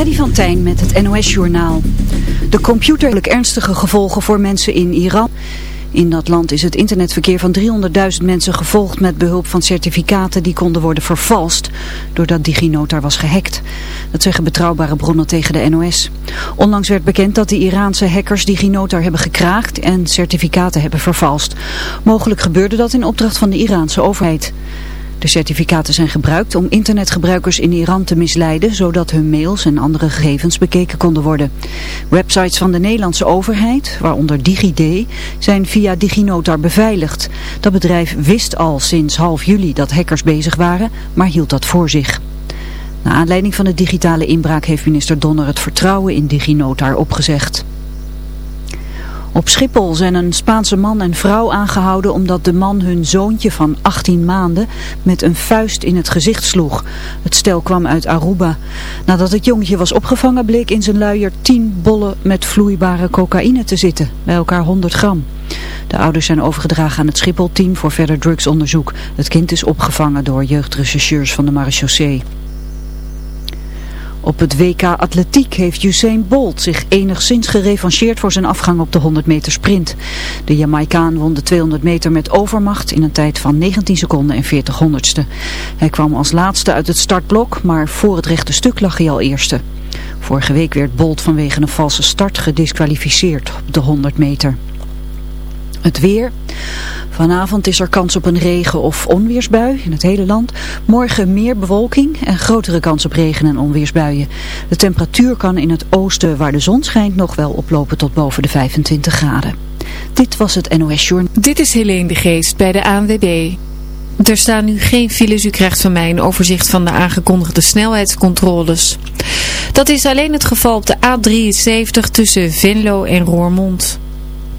Freddy van Tijn met het NOS-journaal. De computer ernstige gevolgen voor mensen in Iran. In dat land is het internetverkeer van 300.000 mensen gevolgd met behulp van certificaten die konden worden vervalst doordat DigiNotar was gehackt. Dat zeggen betrouwbare bronnen tegen de NOS. Onlangs werd bekend dat de Iraanse hackers DigiNotar hebben gekraakt en certificaten hebben vervalst. Mogelijk gebeurde dat in opdracht van de Iraanse overheid. De certificaten zijn gebruikt om internetgebruikers in Iran te misleiden, zodat hun mails en andere gegevens bekeken konden worden. Websites van de Nederlandse overheid, waaronder DigiD, zijn via DigiNotar beveiligd. Dat bedrijf wist al sinds half juli dat hackers bezig waren, maar hield dat voor zich. Na aanleiding van de digitale inbraak heeft minister Donner het vertrouwen in DigiNotar opgezegd. Op Schiphol zijn een Spaanse man en vrouw aangehouden omdat de man hun zoontje van 18 maanden met een vuist in het gezicht sloeg. Het stel kwam uit Aruba. Nadat het jongetje was opgevangen bleek in zijn luier 10 bollen met vloeibare cocaïne te zitten, bij elkaar 100 gram. De ouders zijn overgedragen aan het Schiphol-team voor verder drugsonderzoek. Het kind is opgevangen door jeugdrechercheurs van de marechaussee. Op het WK Atletiek heeft Usain Bolt zich enigszins gerevancheerd voor zijn afgang op de 100 meter sprint. De Jamaicaan won de 200 meter met overmacht in een tijd van 19 seconden en 40 honderdste. Hij kwam als laatste uit het startblok, maar voor het rechte stuk lag hij al eerste. Vorige week werd Bolt vanwege een valse start gedisqualificeerd op de 100 meter. Het weer. Vanavond is er kans op een regen- of onweersbui in het hele land. Morgen meer bewolking en grotere kans op regen- en onweersbuien. De temperatuur kan in het oosten waar de zon schijnt nog wel oplopen tot boven de 25 graden. Dit was het NOS Journal. Dit is Helene de Geest bij de ANWB. Er staan nu geen files. U krijgt van mij een overzicht van de aangekondigde snelheidscontroles. Dat is alleen het geval op de A73 tussen Venlo en Roermond.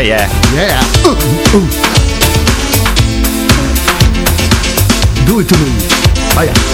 Ja. Ja, ja. Oeh, oeh. Doe het te doen. Oh ja.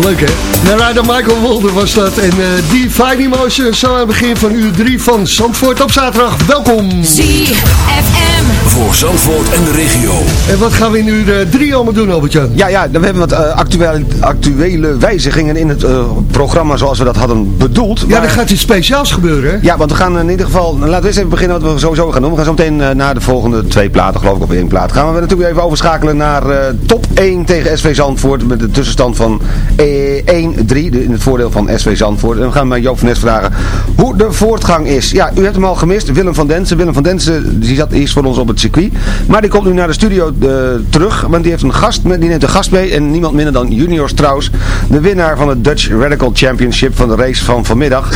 Leuk hè? Narada Michael Wolder was dat. En uh, die Fine Emotion zo aan het begin van uur 3 van Zandvoort op zaterdag. Welkom! ZFM Voor Zandvoort en de regio. En wat gaan we in uur 3 allemaal doen, Albert-Jan? Ja, ja, we hebben wat uh, actuele, actuele wijzigingen in het uh, programma zoals we dat hadden bedoeld. Ja, er gaat iets speciaals gebeuren hè? Ja, want we gaan in ieder geval, laten we eens even beginnen wat we sowieso gaan doen. We gaan zo meteen uh, naar de volgende twee platen, geloof ik, of één plaat. Gaan we natuurlijk even overschakelen naar top 1 tegen SV Zandvoort met de tussenstand van 1-3 in het voordeel van SV Zandvoort. En we gaan met Joop van Nes vragen hoe de voortgang is. Ja, u hebt hem al gemist, Willem van Densen. Willem van Densen die zat eerst voor ons op het circuit. Maar die komt nu naar de studio uh, terug, want die, heeft een gast, die neemt een gast mee. En niemand minder dan Junior Strauss, de winnaar van het Dutch Radical Championship van de race van vanmiddag.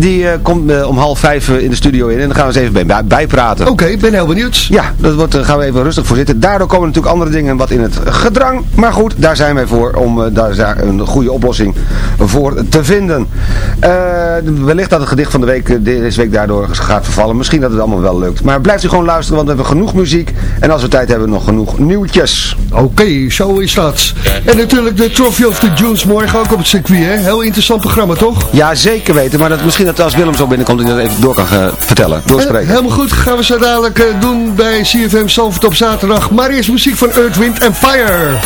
Die uh, komt uh, om half vijf in de studio in en dan gaan we eens even bij, bijpraten. Oké, ik ben heel benieuwd. Ja, dat wordt, gaan we even rustig voor zitten. Daardoor komen natuurlijk andere dingen wat in het gedrang. Maar goed, daar zijn wij voor om daar een goede oplossing voor te vinden. Wellicht dat het gedicht van de week deze week daardoor gaat vervallen. Misschien dat het allemaal wel lukt. Maar blijft u gewoon luisteren, want we hebben genoeg muziek. En als we tijd hebben, nog genoeg nieuwtjes. Oké, okay, zo is dat. En natuurlijk de Trophy of the Junes morgen ook op het circuit, hè? Heel interessant programma, toch? Ja, zeker weten. Maar dat, misschien dat als Willem zo binnenkomt, hij dat even door kan uh, vertellen, doorspreken. He, helemaal goed, gaan we zo dadelijk uh, doen bij CFM Salford op zaterdag. Maar eerst muziek van Earth, Wind and Fire.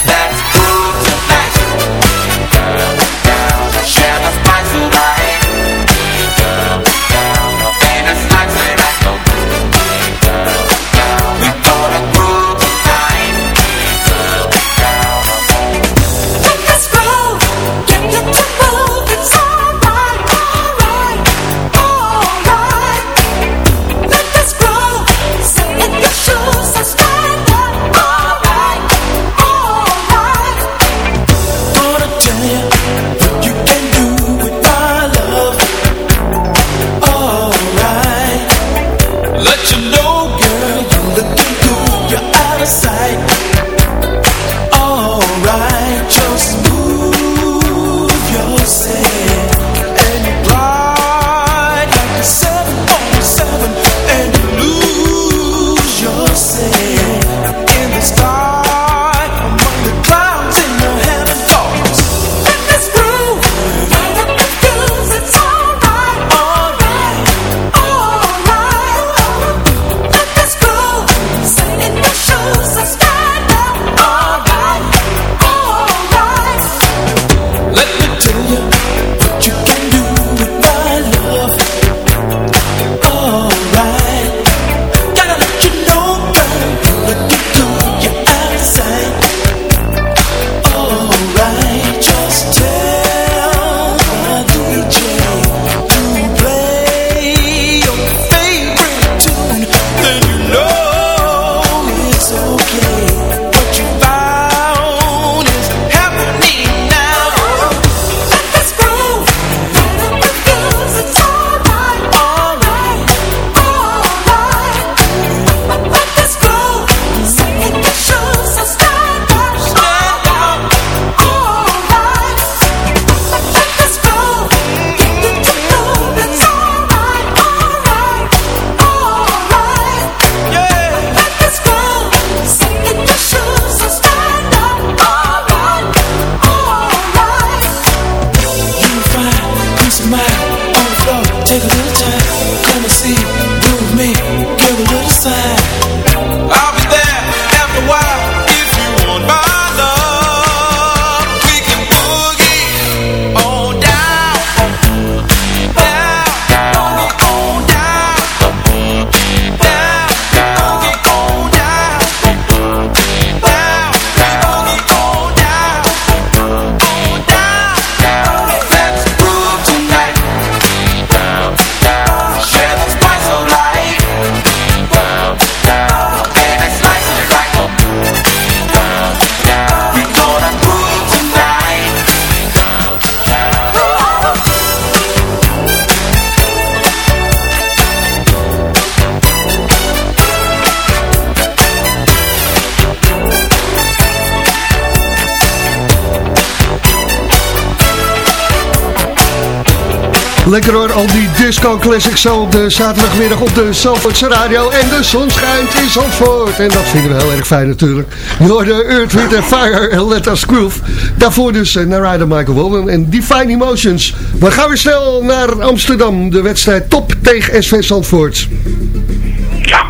Lekker hoor, al die disco classics zo op de zaterdagmiddag op de Zandvoortse radio. En de zon schijnt in Zandvoort. En dat vinden we heel erg fijn natuurlijk. Je hoorde Earth, Wind Fire en Let Us Groove. Daarvoor dus uh, naar Rider Michael Walden en Define Emotions. We gaan weer snel naar Amsterdam. De wedstrijd top tegen SV Zandvoort. Ja,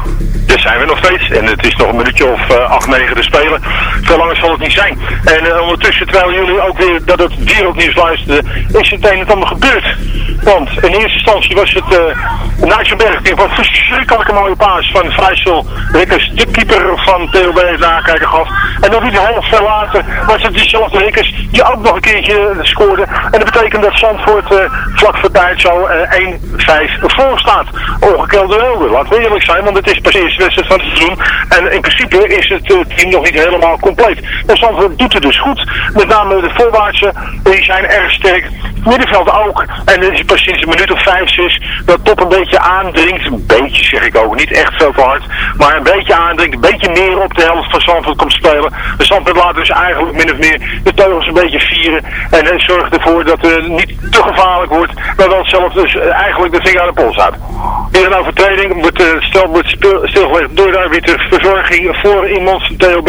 daar zijn we nog steeds. En het is nog een minuutje of uh, 8, 9 te spelen. Veel langer zal het niet zijn. En uh, ondertussen, terwijl jullie ook weer dat het wereldnieuws luisterden, is het een en ander gebeurd. Want in eerste instantie was het uh, Nijsselberg die een verschrikkelijke mooie paas van Vrijsel Rikkers, de keeper van TLB het nakijken gaf. En dan weer heel veel later was het diezelfde Rikkers die ook nog een keertje scoorde. En dat betekent dat Zandvoort uh, vlak voor tijd zo uh, 1-5 voor staat. Ongekelde hulde, laten we eerlijk zijn, want het is pas de wedstrijd van het seizoen. En in principe is het team nog niet helemaal compleet. Maar Zandvoort doet het dus goed. Met name de voorwaartse, die zijn erg sterk. Middenveld ook. En het is sinds een minuut of vijf, zes dat top een beetje aandringt. Een beetje zeg ik ook, niet echt te hard. Maar een beetje aandringt, een beetje meer op de helft van Zandvoort komt spelen. De Zandvoort laat dus eigenlijk min of meer de teugels een beetje vieren. En, en zorgt ervoor dat het niet te gevaarlijk wordt. Maar wel zelf dus eigenlijk de vinger aan de pols houdt. Hier een overtreding uh, stel, wordt stilgelegd door daar weer de verzorging voor iemand TOB.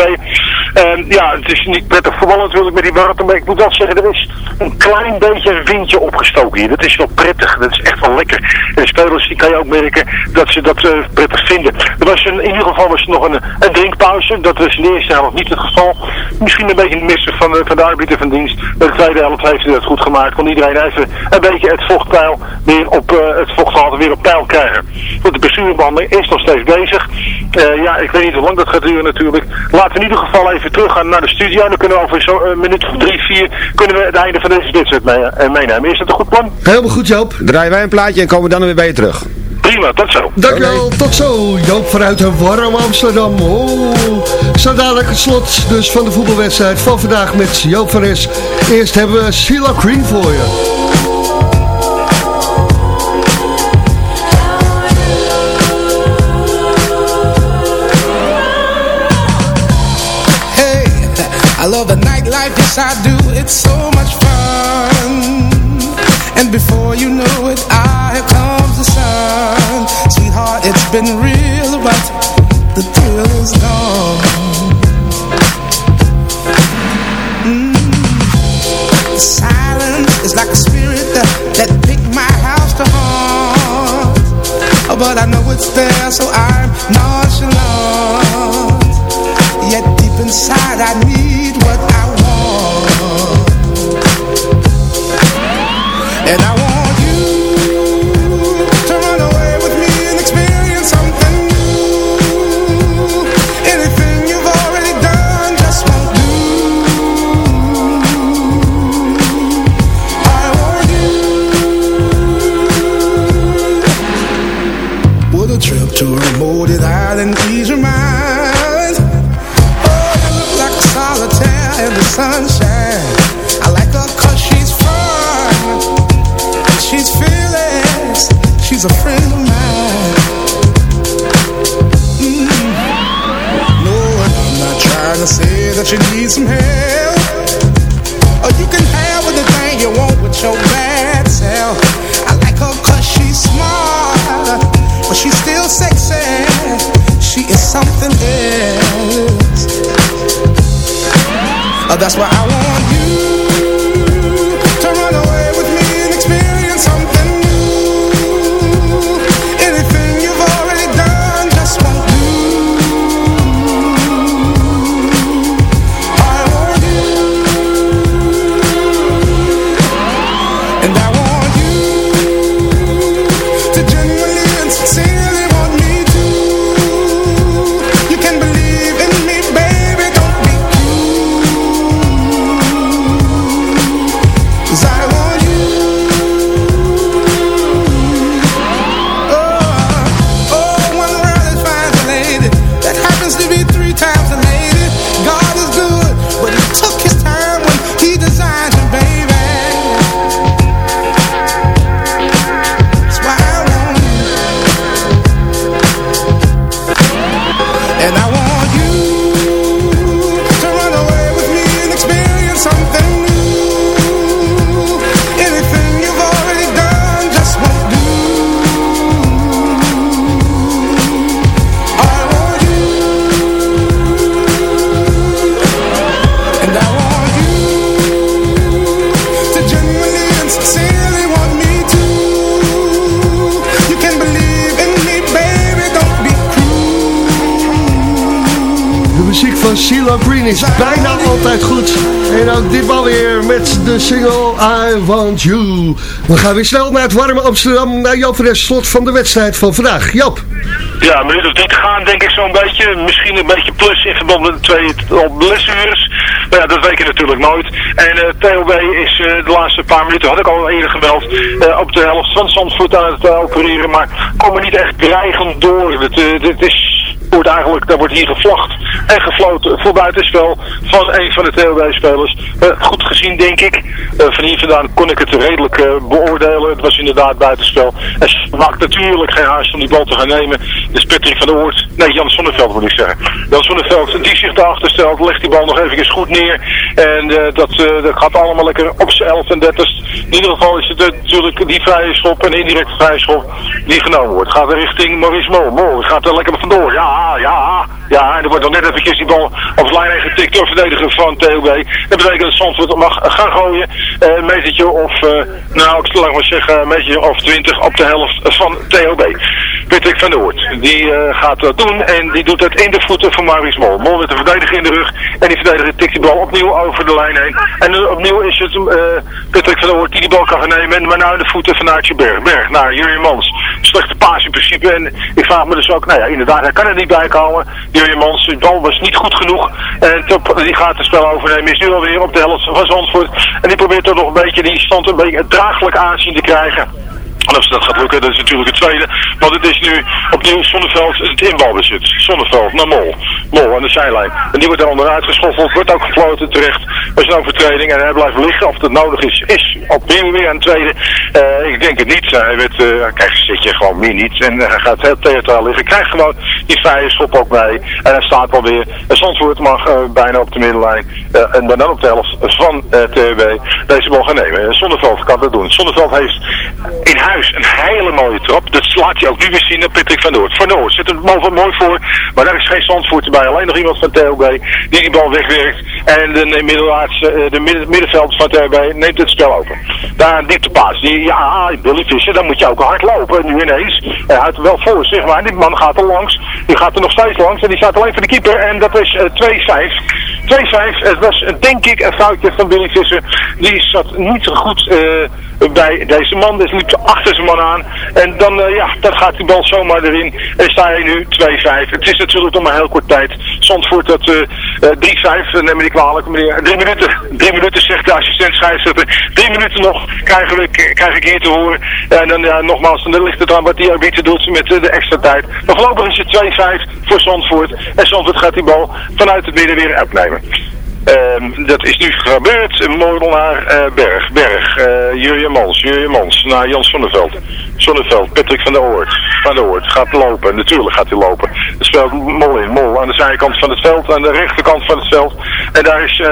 En ja, het is niet prettig voetbal natuurlijk met die warmte, maar ik moet wel zeggen, er is een klein beetje een windje opgestoken hier. Dat is wel prettig, dat is echt wel lekker. En de spelers, die kan je ook merken dat ze dat uh, prettig vinden. Er was in ieder geval was nog een, een drinkpauze, dat was in de eerste helft niet het geval. Misschien een beetje een missen van, de, van de arbiter van dienst. Maar de tweede helft heeft hij dat goed gemaakt. Kon iedereen even een beetje het vochtpeil weer op, uh, het vochtgehalte weer op peil krijgen. Want de bestuurbehandeling is nog steeds bezig. Uh, ja, ik weet niet hoe lang dat gaat duren natuurlijk. Laten we in ieder geval even teruggaan naar de studio. Dan kunnen we over zo'n minuut of drie, vier, kunnen we het einde van deze wedstrijd mee, meenemen. Is dat een goed plan? Helemaal goed Joop. Draaien wij een plaatje en komen dan weer bij je terug. Prima, tot zo. Dankjewel, okay. tot zo. Joop vanuit een warm Amsterdam. Oh, zo dadelijk het slot dus van de voetbalwedstrijd van vandaag met Joop van Es. Eerst hebben we Sheila Green voor je. I love the nightlife, yes I do, it's so much fun And before you know it, ah, been real, but the thrill is gone. Mm. Silence is like a spirit that, that picked my house to haunt. Oh, But I know it's there, so I'm nonchalant. Yet deep inside I need trying to say that you need some help. Or you can have anything you want with your bad self. I like her cause she's smart But she's still sexy. She is something else. Uh, That's why I want you Is bijna altijd goed. En ook ditmaal weer met de single I Want You. We gaan weer snel naar het warme Amsterdam, naar Joop van slot van de wedstrijd van vandaag. Joop. Ja, een minuut of drie te gaan denk ik zo'n beetje. Misschien een beetje plus in verband met de twee blessures. Maar ja, dat weet je natuurlijk nooit. En uh, TOB is uh, de laatste paar minuten, had ik al eerder gemeld, uh, op de helft van Zandvoort aan het opereren. Maar komen niet echt dreigend door. Het, het is wordt eigenlijk, daar wordt hier gevlacht en gefloten voor buitenspel van een van de TOB-spelers. goed gezien, denk ik. van hier vandaan kon ik het redelijk beoordelen. Het was inderdaad buitenspel. En ze maakt natuurlijk geen haast om die bal te gaan nemen. Dus Patrick van der Oort, nee, Jan Sonneveld moet ik zeggen. Jan Sonneveld, die zich daarachter stelt, legt die bal nog even goed neer. En dat, dat gaat allemaal lekker op z'n 11 en 30. In ieder geval is het natuurlijk die vrije schop en indirecte vrije schop die genomen wordt. Gaat er richting Maurice. Mol gaat er lekker vandoor. Ja, ja, ja. En er wordt dan net even die bal op het lijn getikt door verdediger van TOB. Dat betekent dat Zandvoort mag gaan gooien. Uh, een metertje of, uh, nou ik zal maar zeggen, een metertje of 20 op de helft van TOB. Patrick van der Hoort. Die uh, gaat dat doen en die doet het in de voeten van Maurice Mol. Mol met de verdediger in de rug en die verdediger tikt die bal opnieuw over de lijn heen. En opnieuw is het Patrick van der Hoort die die bal kan gaan nemen. En maar naar de voeten van Aartje Berg. Berg naar Jurjen Mans. Slechte paas in principe. En ik vraag me dus ook, nou ja, inderdaad, hij kan er niet bij komen. Jurjen Mans, de bal was niet goed genoeg. En die gaat het spel overnemen. Is nu alweer op de helft van Zandvoort. En die probeert toch nog een beetje die stand een beetje draaglijk aanzien te krijgen. En als dat gaat lukken, dat is natuurlijk het tweede. Want het is nu opnieuw Zonneveld het inbalbezit. Zonneveld naar Mol. Mol aan de zijlijn. En die wordt er onderuit geschoffeld. Wordt ook gefloten terecht. Er is een overtreding en hij blijft liggen. Of dat nodig is, is opnieuw weer een tweede. Uh, ik denk het niet. Hij werd, uh, kijk, zit je gewoon meer niet. En hij gaat heel theatraal liggen. Krijgt gewoon die vrije schop ook bij. En hij staat alweer. En Zandvoort mag bijna op de middenlijn. en dan op de helft van TB deze bal gaan nemen. Zonneveld kan dat doen. Zonneveld heeft in huis een hele mooie trap. Dat laat je ook nu weer zien op Patrick van Noord. Van Noord zit er bal mooi voor. Maar daar is geen Zandvoort bij. Alleen nog iemand van TLB die die bal wegwerkt. En de, de, de middenveld van TLB neemt het spel open. Daar een dikte paas. Die, ja, Billy Visser, dan moet je ook hard lopen. Nu ineens. Hij houdt wel voor, zeg maar. Die man gaat er langs. Die gaat er nog steeds langs. En die staat alleen voor de keeper. En dat is uh, 2-5. 2-5. Het was denk ik een foutje van Billy Visser. Die zat niet zo goed... Uh, bij deze man. Dus liep achter zijn man aan. En dan, uh, ja, dan gaat die bal zomaar erin. En sta je nu 2-5. Het is natuurlijk nog maar heel kort tijd. Zandvoort dat uh, uh, 3-5, neem me niet kwalijk meneer. Drie minuten, drie minuten zegt de assistent scheidsrechter. Drie minuten nog krijgen we, krijg ik hier te horen. En dan ja, nogmaals, dan ligt het aan wat die arbiter doet met de extra tijd. Maar voorlopig is het 2-5 voor Zandvoort. En Zandvoort gaat die bal vanuit het midden weer opnemen. Um, dat is nu gebeurd. Molenaar uh, Berg. Berg. Uh, Jurje Mans. Jurje Mans. Naar Jans Zonneveld. Zonneveld. Patrick van der Oort. Van der Oort. Gaat lopen. Natuurlijk gaat hij lopen. Het speelt Mol in. Mol aan de zijkant van het veld. Aan de rechterkant van het veld. En daar is uh,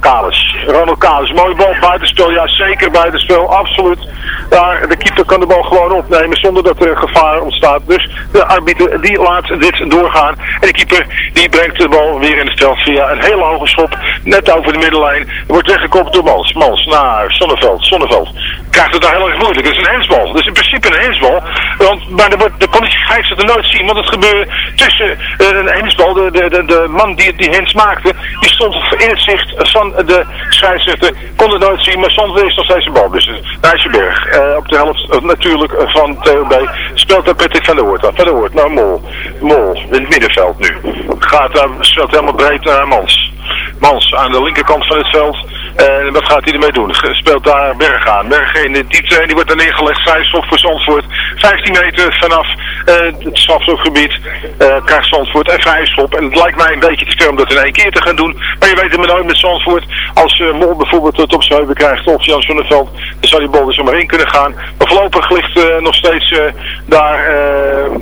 Kalis. Ronald Kalis. Mooie bal buitenspel. Ja, zeker buitenspel. Absoluut. Daar, de keeper kan de bal gewoon opnemen zonder dat er gevaar ontstaat. Dus de arbiter die laat dit doorgaan. En de keeper die brengt de bal weer in het veld via een hele hoge schop net over de middenlijn. Wordt weggekopt door Mans. Mans naar Zonneveld. Zonneveld krijgt het daar heel erg moeilijk. Het is een hensbal. Dus in principe een hensbal. Want, maar de, gaat het er nooit zien. Want het gebeurde tussen uh, een hensbal. De, de, de, de, man die die hens maakte, die stond in het zicht van de scheidsrechter. Kon het nooit zien, maar soms is nog steeds een bal. Dus Nijsselberg uh, op de helft uh, natuurlijk van TOB speelt daar Patrick van der Hoort Van der Hoort naar Mol. Mol in het middenveld nu. Gaat daar, speelt helemaal breed naar Mans. Mans aan de linkerkant van het veld. En wat gaat hij ermee doen? Speelt daar Berg aan. Berg in de diepte en die wordt er neergelegd. Vrijstof voor Zandvoort. 15 meter vanaf uh, het strafstofgebied uh, krijgt Zandvoort en vrijschop. En het lijkt mij een beetje te ver om dat in één keer te gaan doen. Maar je weet het maar nooit met Zandvoort. Als uh, Mol bijvoorbeeld het op zijn krijgt of Jans van der Veld, dan zou die bal er zomaar in kunnen gaan. Maar voorlopig ligt nog steeds daar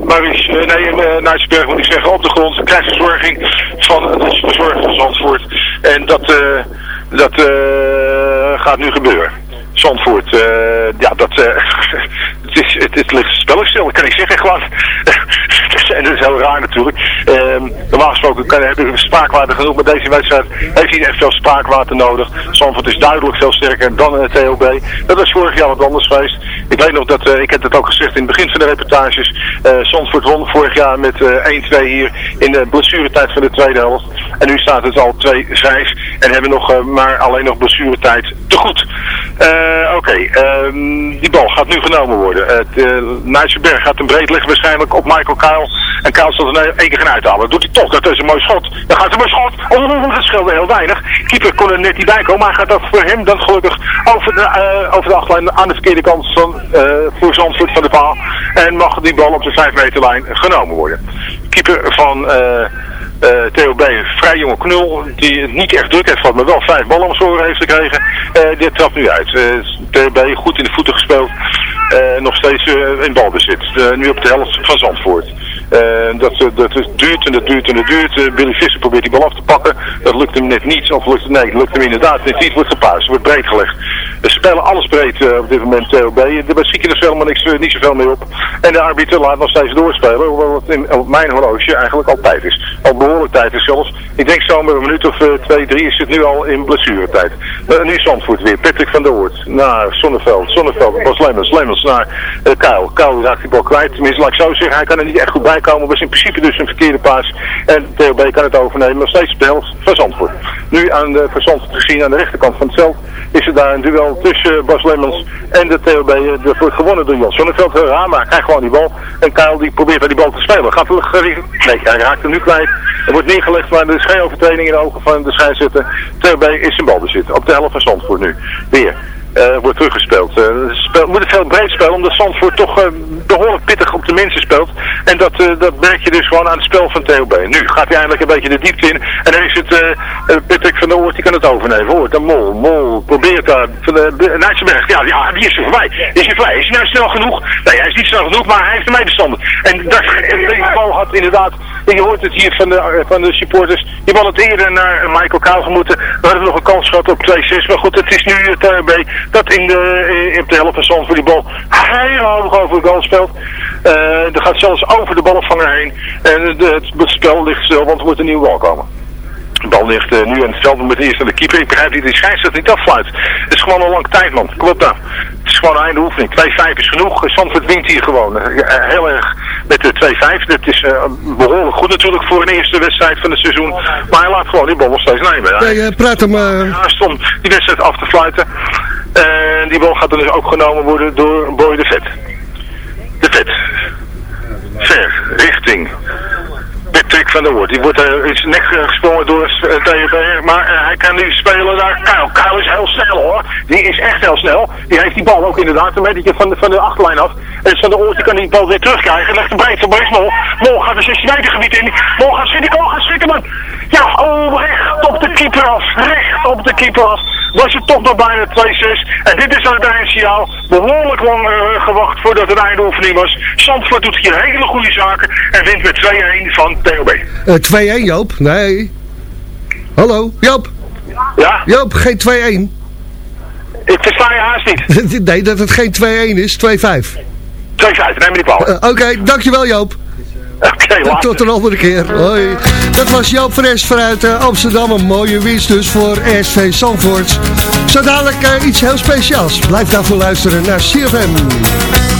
Maurice, nee, Nijsberg moet ik zeggen, op de grond. Krijgt verzorging van de verzorging van Zandvoort. En dat, uh, dat uh, gaat nu gebeuren. Zandvoort, uh, ja, dat, het, is, het, het ligt spelletjes stil, kan ik zeggen gewoon. en dat is heel raar natuurlijk. Um, normaal gesproken kan, heb je spraakwater genoeg, maar deze wedstrijd heeft niet echt veel spraakwater nodig. Zandvoort is duidelijk veel sterker dan het TOB. Dat was vorig jaar wat anders geweest. Ik weet nog dat, uh, ik heb het ook gezegd in het begin van de reportages, uh, Zandvoort won vorig jaar met uh, 1-2 hier in de blessuretijd van de tweede helft. En nu staat het al 2-5 en hebben nog maar alleen nog blessuretijd te goed. Oké, ehm, die bal gaat nu genomen worden. Uh, Berg gaat een breed liggen waarschijnlijk op Michael Kyle. En Kyle zal er één keer gaan uithalen. Doet hij toch, dat is een mooi schot. Dan gaat hij mooi schot. Oh, dat scheelde heel weinig. Keeper kon er net niet bij komen, maar gaat dat voor hem dan gelukkig over de, uh, over de achterlijn aan de verkeerde kant van, uh, voor Zandvoort van de paal. En mag die bal op de 5 meterlijn genomen worden. Keeper van... Uh, uh, Theo B, vrij jonge knul, die niet echt druk heeft gehad, maar wel vijf ballen om heeft gekregen. Uh, die trapt nu uit. Uh, Theo B goed in de voeten gespeeld, nog steeds in balbezit. nu op de helft van Zandvoort. Uh, dat, dat duurt en dat duurt en dat duurt. Uh, Billy Visser probeert die bal af te pakken. Dat lukt hem net niet. Of lukt, nee, lukt hem inderdaad net niet. Wordt gepaast. Wordt breed gelegd. Ze spelen alles breed uh, op dit moment TOB. Daar zie je er helemaal niks, niet zoveel mee op. En de arbiter laat nog steeds doorspelen. Het in, op mijn horloge eigenlijk al tijd is. Al behoorlijk tijd is zelfs. Ik denk zo met een minuut of twee, drie is het nu al in blessuretijd. nu Zandvoort weer. Patrick van der Hoort. Naar Zonneveld. Zonneveld. Bas Lemmers. Lemmers naar Kuil. Kuil raakt die bal kwijt. Tenminste, laat ik zo zeggen. Hij kan er niet echt goed bij komen. Was in principe dus een verkeerde paas. En TOB kan het overnemen. Nog steeds de helft van Zandvoort. Nu aan de verzand gezien aan de rechterkant van het veld is er daar een duel tussen Bas Lemmens en de TOB. Dat wordt gewonnen door Jan Zonneveld. Rama krijgt gewoon die bal. En Kuil die probeert bij die bal te spelen. Gaat er, nee, hij raakt hem nu kwijt. Er wordt neergelegd, maar er is geen overtreding in de ogen van de scheidsrechter. TOB is in balbezit. Op de helft van Zandvoort nu. Weer uh, wordt teruggespeeld. Uh, speel, moet het veel breed spelen, omdat Zandvoort toch uh, behoorlijk pittig op de mensen speelt. En dat, dat merk je dus gewoon aan het spel van TOB. Nu gaat hij eindelijk een beetje de diepte in. En dan is het Patrick van der Oort, die kan het overnemen. Hoort, de mol, mol, probeert daar. Van de, Nijtsenberg, ja, ja, die is er voorbij. Is hij voorbij? Is hij nou snel genoeg? Nee, hij is niet snel genoeg, maar hij heeft de medestander. En dat, die bal had inderdaad, je hoort het hier van de, van de supporters, die bal het eerder naar Michael Kaal gemoeten. We hadden nog een kans gehad op 2-6, maar goed, het is nu het TOB dat in de, op de helft van Zand voor die bal heel hoog over de goal speelt. Uh, er gaat zelfs over de balopvanger heen. En de, het, spel ligt stil, want er moet een nieuwe bal komen. De bal ligt nu aan het veld met eerst aan de keeper. Ik begrijp niet die scheidsrechter niet afsluit. Het is gewoon een lange tijd, man. Klopt nou. Is gewoon een einde oefening. 2-5 is genoeg. Zandvoort wint hier gewoon. Uh, heel erg met de 2-5. Dat is uh, behoorlijk goed natuurlijk voor een eerste wedstrijd van het seizoen. Maar hij laat gewoon die bal nog steeds nemen. Nee, praat hem... Om die wedstrijd af te fluiten. En die bal gaat dan dus ook genomen worden door Boy de Vet. De Vet. Ver, richting van der Woord. Die wordt uh, is nek gesprongen door uh, TFR, maar uh, hij kan nu spelen daar. Kyle. Kyle is heel snel hoor. Die is echt heel snel. Die heeft die bal ook inderdaad een beetje van de, van de achterlijn af. En van de Oort kan die bal weer terugkrijgen. Legt de breed, breed Mol. Mol gaat de 16 meter in. Mol gaat schieten, Mol gaat schieten man. Ja, oh, recht op de keeper af. Recht op de keeper af. Was het toch nog bijna 2-6. En dit is dan het eindsignaal. Behoorlijk lang uh, gewacht voordat het eindoefening was. Zandvoort doet hier hele goede zaken. En wint met 2-1 van TOB. Uh, 2-1 Joop? Nee. Hallo, Joop. Ja? Joop, geen 2-1. Ik versta je haast niet. nee, dat het geen 2-1 is, 2-5. 2-5, neem me niet kwalijk. Uh, Oké, okay, dankjewel Joop. Okay, Tot een andere keer. Hoi. Dat was Joop Fres vanuit uh, Amsterdam. Een mooie winst dus voor SV Zandvoort. Zo dadelijk uh, iets heel speciaals. Blijf daarvoor luisteren naar CFM.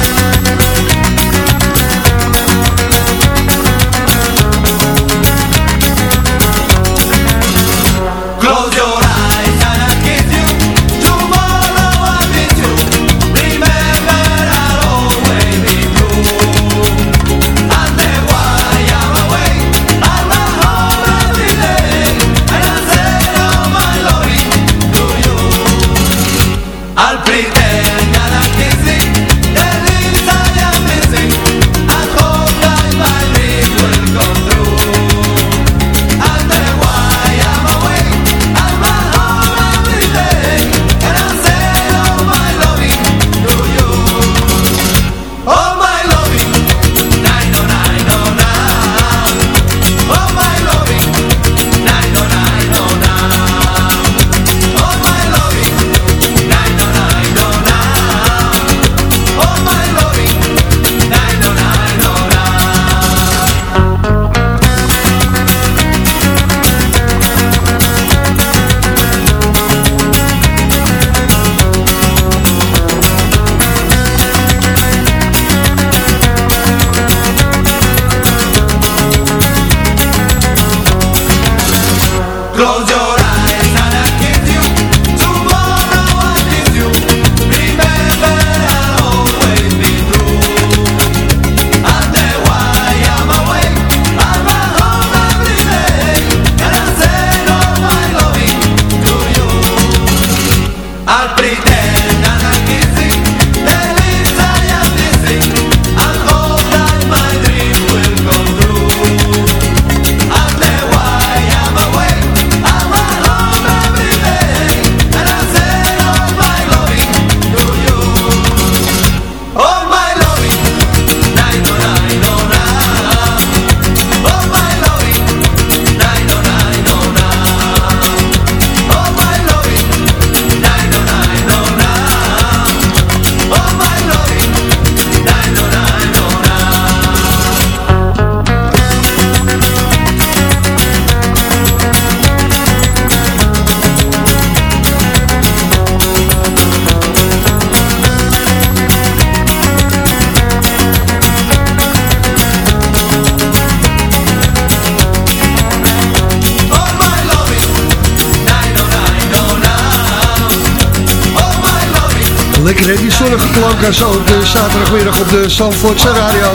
Klanken zo op de zaterdagmiddag op de Zandvoortse radio.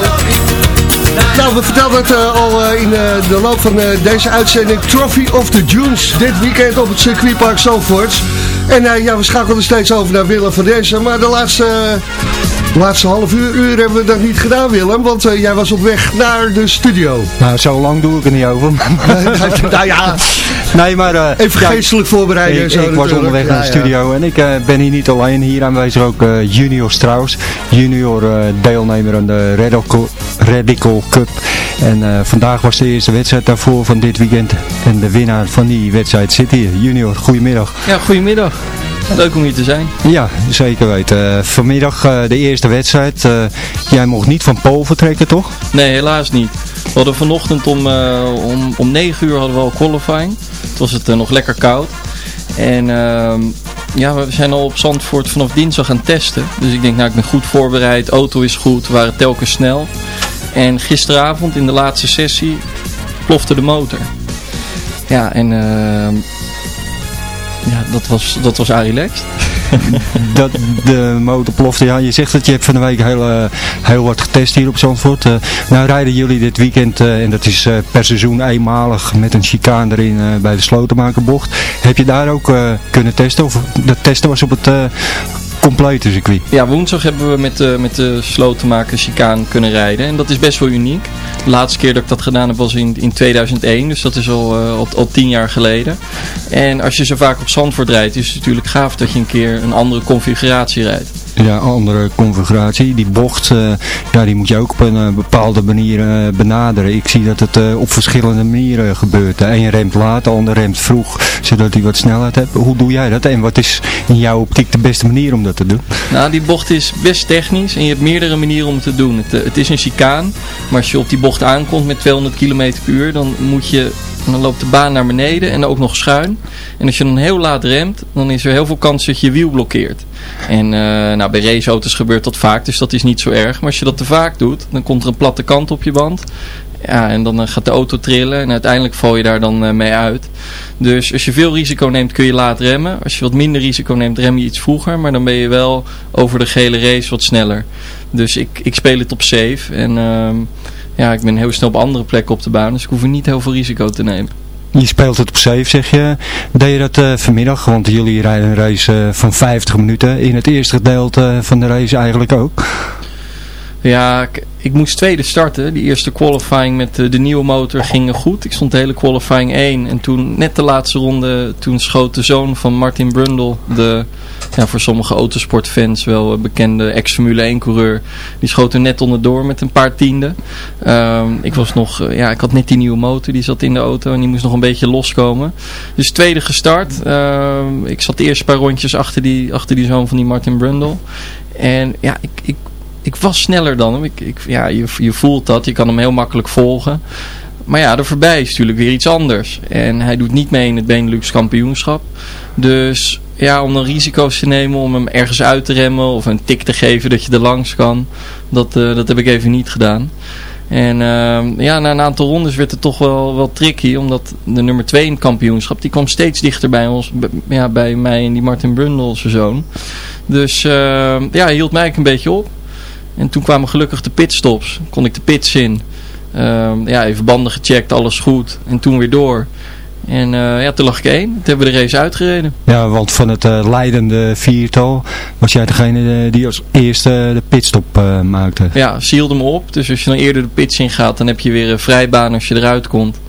Nou, we vertelden het uh, al uh, in de loop van deze uitzending Trophy of the Dunes. Dit weekend op het circuitpark Zandvoort. En ja, we schakelden steeds over naar Willem van Dessen. Maar de laatste, laatste half uur, uur hebben we dat niet gedaan, Willem. Want jij was op weg naar de studio. Nou, zo lang doe ik er niet over. nou ja, nee, maar, even geestelijk voorbereiden. Ik, zo ik was onderweg naar de studio en ik ben hier niet alleen. Hier aanwezig ook Junior Strauss. Junior deelnemer aan de Radical, Radical Cup. En uh, vandaag was de eerste wedstrijd daarvoor van dit weekend. En de winnaar van die wedstrijd zit hier. Junior, goedemiddag. Ja, goedemiddag. Leuk om hier te zijn. Ja, zeker weten. Uh, vanmiddag uh, de eerste wedstrijd. jij mocht niet van Pool vertrekken, toch? Nee, helaas niet. We hadden vanochtend om, om, om 9 uur hadden we al qualifying. Toen was het nog lekker koud. En ehm, ja, we zijn al op Zandvoort vanaf dinsdag gaan testen. Dus ik denk, nou ik ben goed voorbereid. Auto is goed. We waren telkens snel. En gisteravond in de laatste sessie plofte de motor. Ja, en uh, ja, dat was, dat was dat de motor plofte. Ja, je zegt dat je hebt van de week heel, uh, heel wat getest hier op Zandvoort. Uh, nou rijden jullie dit weekend, uh, en dat is per seizoen eenmalig met een chicane erin bij de Slotenmakerbocht. Heb je daar ook kunnen testen? Of dat testen was op het complete circuit. Ja, woensdag hebben we met de, met de slotenmaker chicane kunnen rijden. En dat is best wel uniek. De laatste keer dat ik dat gedaan heb was in, in 2001. Dus dat is al, uh, al, al tien jaar geleden. En als je zo vaak op Zandvoort rijdt, is het natuurlijk gaaf dat je een keer een andere configuratie rijdt. Ja, andere configuratie. Die bocht, uh, ja, die moet je ook op een uh, bepaalde manier uh, benaderen. Ik zie dat het op verschillende manieren gebeurt. De een remt laat, de ander remt vroeg, zodat hij wat snelheid heeft. Hoe doe jij dat? En wat is in jouw optiek de beste manier om dat te doen? Nou, die bocht is best technisch en je hebt meerdere manieren om het te doen. Het, het is een chicane, maar als je op die bocht aankomt met 200 km per uur, dan moet je en dan loopt de baan naar beneden en ook nog schuin. En als je dan heel laat remt, dan is er heel veel kans dat je wiel blokkeert. En uh, nou, bij raceauto's gebeurt dat vaak, dus dat is niet zo erg. Maar als je dat te vaak doet, dan komt er een platte kant op je band. Ja, en dan uh, gaat de auto trillen en uiteindelijk val je daar dan uh, mee uit. Dus als je veel risico neemt, kun je laat remmen. Als je wat minder risico neemt, rem je iets vroeger. Maar dan ben je wel over de gele race wat sneller. Dus ik, ik speel het op safe. En ehm, ja, ik ben heel snel op andere plekken op de baan. Dus ik hoef er niet heel veel risico te nemen. Je speelt het op safe, zeg je. Deed je dat uh, vanmiddag? Want jullie rijden een race uh, van 50 minuten. In het eerste gedeelte van de race eigenlijk ook. Ja, ik, moest tweede starten. Die eerste qualifying met de, de, nieuwe motor ging goed. Ik stond de hele qualifying 1. En toen, net de laatste ronde, toen schoot de zoon van Martin Brundle, de ja, voor sommige autosportfans wel bekende ex-Formule 1 coureur. Die schoot er net onderdoor met een paar tienden. Um, ik was nog, uh, ja, ik had net die nieuwe motor, die zat in de auto en die moest nog een beetje loskomen. Dus tweede gestart. Um, ik zat de eerste paar rondjes achter die, achter die zoon van die Martin Brundle. En ja, ik, ik ik was sneller dan hem. Ik, ik, ja, je, je voelt dat. Je kan hem heel makkelijk volgen. Maar ja, er voorbij is natuurlijk weer iets anders. En hij doet niet mee in het Benelux kampioenschap. Dus ja, om dan risico's te nemen om hem ergens uit te remmen of een tik te geven dat je er langs kan. Dat, uh, dat heb ik even niet gedaan. En uh, ja, na een aantal rondes werd het toch wel, wel tricky. Omdat de nummer 2 in het kampioenschap, die kwam steeds dichter bij ons. Ja, bij mij en die Martin Brundle, zijn zoon. Dus uh, ja, hield mij een beetje op. En toen kwamen gelukkig de pitstops. Kon ik de pits in. Uh, ja, even banden gecheckt, alles goed. En toen weer door. En uh, ja, toen lag ik één. Toen hebben we de race uitgereden. Ja, want van het uh, leidende viertal was jij degene die als eerste de pitstop uh, maakte. Ja, zielde me op. Dus als je dan eerder de pits in gaat, dan heb je weer een vrijbaan als je eruit komt.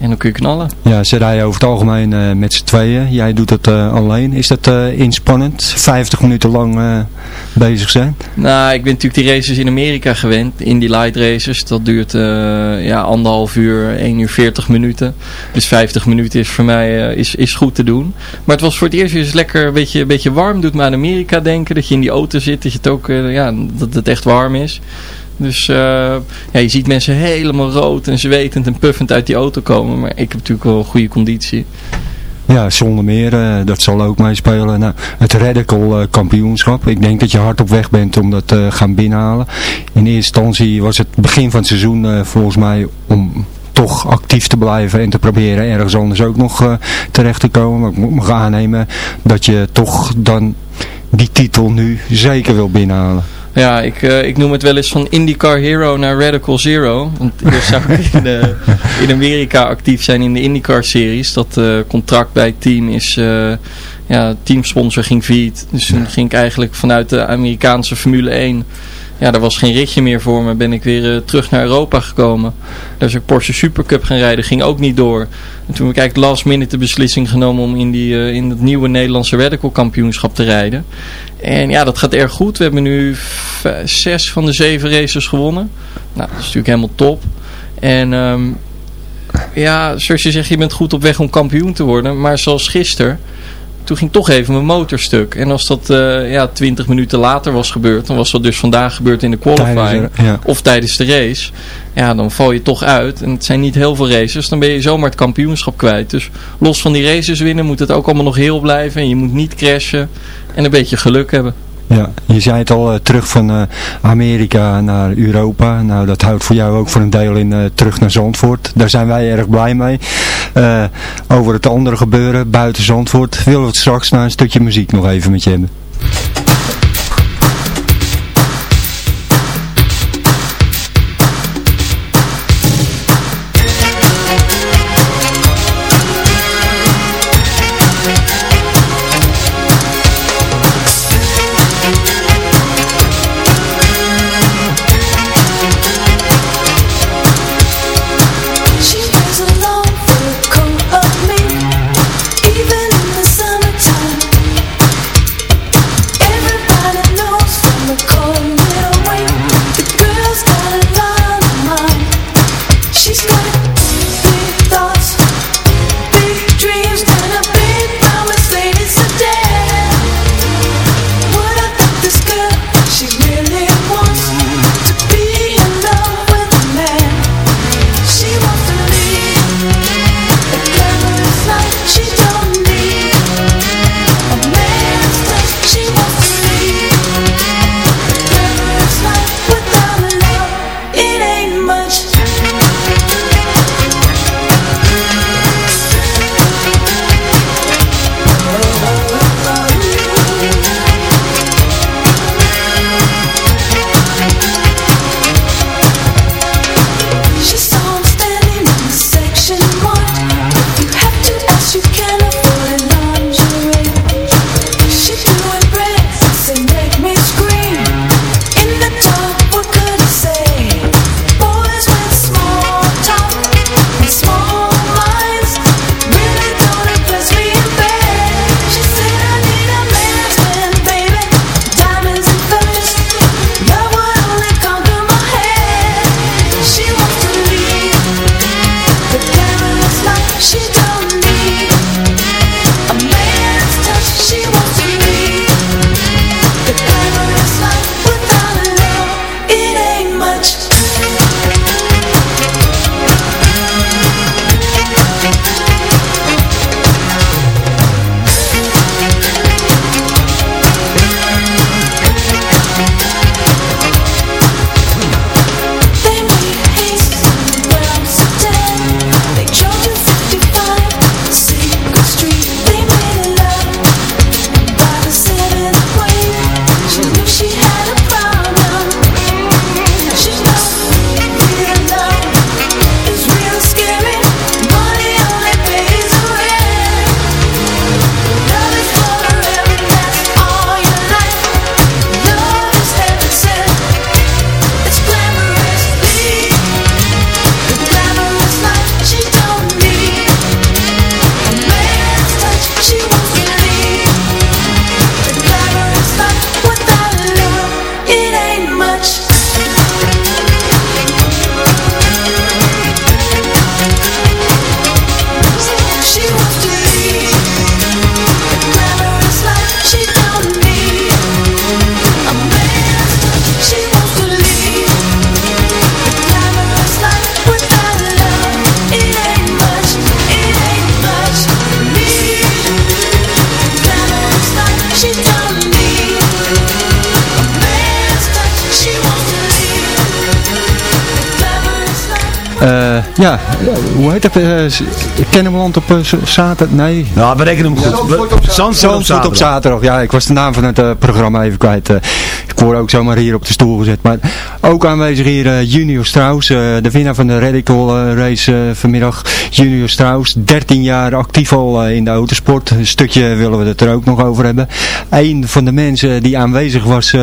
En dan kun je knallen. Ja, ze rijden over het algemeen uh, met z'n tweeën. Jij doet het uh, alleen. Is dat uh, inspannend? 50 minuten lang bezig zijn? Nou, ik ben natuurlijk die races in Amerika gewend. In die light races. Dat duurt ja, anderhalf uur, 1 uur 40 minuten. Dus 50 minuten is voor mij is, is goed te doen. Maar het was voor het eerst weer eens lekker een beetje, beetje warm. Doet me aan Amerika denken. Dat je in die auto zit. Dat, je het ook, ja, dat het echt warm is. Dus uh, ja, je ziet mensen helemaal rood en zwetend en puffend uit die auto komen. Maar ik heb natuurlijk wel goede conditie. Ja, zonder meer. Uh, dat zal ook meespelen. Nou, het Radical uh, kampioenschap. Ik denk dat je hard op weg bent om dat te gaan binnenhalen. In eerste instantie was het begin van het seizoen volgens mij om toch actief te blijven en te proberen ergens anders ook nog terecht te komen. Maar ik moet me aannemen dat je toch dan die titel nu zeker wil binnenhalen. Ja, ik, uh, ik noem het wel eens van IndyCar Hero naar Radical Zero. Want eerst zou ik in, de, in, Amerika actief zijn in de IndyCar series. Dat uh, contract bij het team is... Ja, teamsponsor ging failliet. Dus toen ging ik eigenlijk vanuit de Amerikaanse Formule 1 ja, er was geen ritje meer voor me. Ben ik weer uh, terug naar Europa gekomen. Daar is ik Porsche Supercup gaan rijden. Ging ook niet door. En toen heb ik last minute de beslissing genomen om in, die, uh, in het nieuwe Nederlandse radical kampioenschap te rijden. En ja, dat gaat erg goed. We hebben nu zes van de zeven races gewonnen. Nou, dat is natuurlijk helemaal top. En um, ja, zoals je zegt, je bent goed op weg om kampioen te worden. Maar zoals gisteren toen ging toch even mijn motor stuk. En als dat uh, ja, 20 minuten later was gebeurd, dan was dat dus vandaag gebeurd in de qualifying. Of tijdens de race. Ja, dan val je toch uit. En het zijn niet heel veel races. Dan ben je zomaar het kampioenschap kwijt. Dus los van die races winnen moet het ook allemaal nog heel blijven. En je moet niet crashen. En een beetje geluk hebben. Ja, je zei het al, uh, terug van uh, Amerika naar Europa. Nou, dat houdt voor jou ook voor een deel in uh, terug naar Zandvoort. Daar zijn wij erg blij mee. over het andere gebeuren buiten Zandvoort willen we het straks na een stukje muziek nog even met je hebben. Ja, hoe heet dat? Uh, Kennemerland op uh, zaterdag? Nee. Nou, we rekenen hem goed. Zandvoort op, Zandvoort op zaterdag. Ja, ik was de naam van het programma even kwijt. ik word ook zomaar hier op de stoel gezet. Maar ook aanwezig hier Junior Strauss, de winnaar van de Radical Race vanmiddag. Junior Strauss, 13 jaar actief al in de autosport. Een stukje willen we het er ook nog over hebben. Een van de mensen die aanwezig was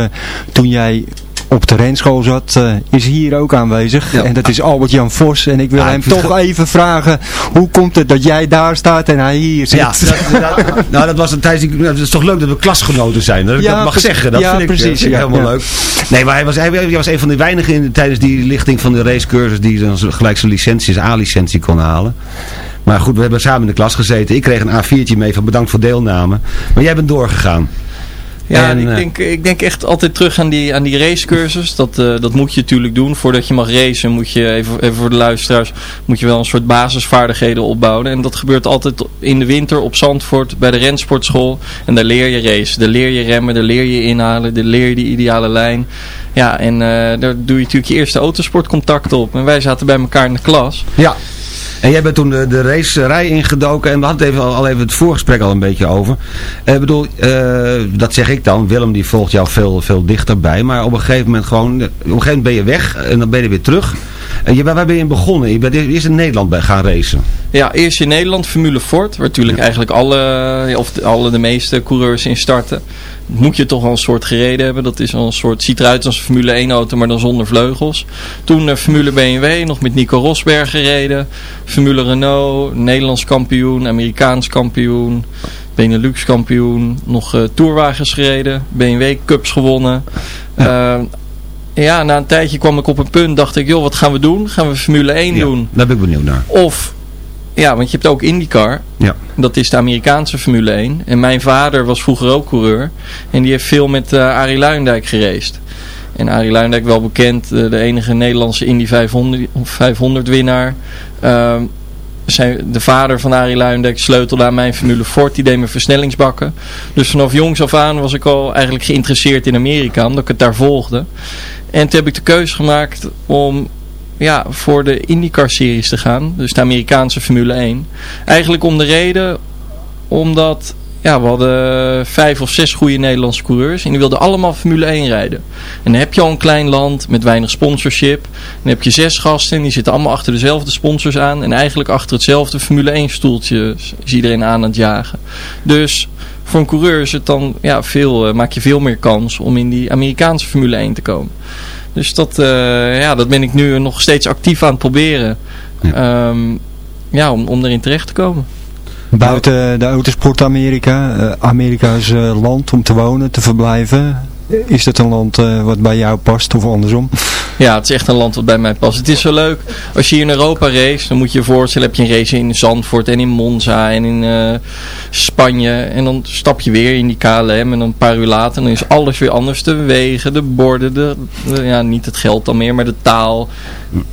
toen jij op de renschool zat, uh, is hier ook aanwezig. En dat is Albert-Jan Vos. En ik wil hem toch even vragen, hoe komt het dat jij daar staat en hij hier zit? Ja, dat, dat, nou dat was een tijdens, het is toch leuk dat we klasgenoten zijn. Dat ik dat mag zeggen. Dat vind ik, precies, vind ik helemaal leuk. Nee, maar hij was, hij, was een van de weinigen tijdens die lichting van de racecursus die dan gelijk zijn licentie, A-licentie kon halen. Maar goed, we hebben samen in de klas gezeten. Ik kreeg een A4'tje mee van bedankt voor deelname. Maar jij bent doorgegaan. Ja, en, ik, eh, denk, ik denk echt altijd terug aan die, aan die racecursus. Dat, uh, dat moet je natuurlijk doen. Voordat je mag racen moet je, even, even voor de luisteraars, moet je wel een soort basisvaardigheden opbouwen. En dat gebeurt altijd in de winter op Zandvoort bij de rensportschool. En daar leer je racen. Daar leer je remmen, daar leer je inhalen, daar leer je de ideale lijn. Ja, en uh, daar doe je natuurlijk je eerste autosportcontact op. En wij zaten bij elkaar in de klas. Ja. En jij bent toen de, de racerij ingedoken en we hadden het even, al even het voorgesprek al een beetje over. Ik uh, bedoel, uh, dat zeg ik dan, Willem die volgt jou veel, veel dichterbij, maar op een gegeven moment gewoon, op een gegeven moment ben je weg en dan ben je weer terug. En je, waar ben je begonnen? Je bent eerst in Nederland bij gaan racen. Ja, eerst in Nederland Formule Ford, waar natuurlijk eigenlijk alle, of de, alle de meeste coureurs in starten moet je toch wel een soort gereden hebben. Dat is wel een soort, ziet eruit als een Formule 1 auto, maar dan zonder vleugels. Toen uh, Formule BMW, nog met Nico Rosberg gereden. Formule Renault, Nederlands kampioen, Amerikaans kampioen. Benelux kampioen, nog uh, tourwagens gereden, BMW Cups gewonnen. Ja. Uh, ja, na een tijdje kwam ik op een punt, dacht ik, joh, wat gaan we doen? Gaan we Formule 1 ja, doen? Daar ben ik benieuwd naar. Of ja, want je hebt ook IndyCar. Ja. Dat is de Amerikaanse Formule 1. En mijn vader was vroeger ook coureur. En die heeft veel met uh, Arie Luindijk geraced. En Arie Luindijk wel bekend, uh, de enige Nederlandse Indy 500, 500 winnaar. Uh, zijn, de vader van Arie Luindijk sleutelde aan mijn Formule Ford. Die deed me versnellingsbakken. Dus vanaf jongs af aan was ik al eigenlijk geïnteresseerd in Amerika. Omdat ik het daar volgde. En toen heb ik de keuze gemaakt om ja, voor de IndyCar-series te gaan. Dus de Amerikaanse Formule 1. Eigenlijk om de reden omdat ja, we hadden vijf of zes goede Nederlandse coureurs. En die wilden allemaal Formule 1 rijden. En dan heb je al een klein land met weinig sponsorship. Dan heb je zes gasten. Die zitten allemaal achter dezelfde sponsors aan. En eigenlijk achter hetzelfde Formule 1 stoeltje is iedereen aan het jagen. Dus voor een coureur is het dan ja, veel, maak je veel meer kans om in die Amerikaanse Formule 1 te komen. Dus dat, uh, ja, dat ben ik nu nog steeds actief aan het proberen. Ja, um, ja om, om erin terecht te komen. Buiten de autosport Amerika, uh, Amerika's land om te wonen, te verblijven. Is dat een land uh, wat bij jou past of andersom? Ja, het is echt een land wat bij mij past. Het is zo leuk. Als je hier in Europa race, dan moet je je voorstellen, heb je een race in Zandvoort en in Monza en in uh, Spanje. En dan stap je weer in die KLM en dan een paar uur later dan is alles weer anders. De wegen, de borden, de, de, ja, niet het geld dan meer, maar de taal.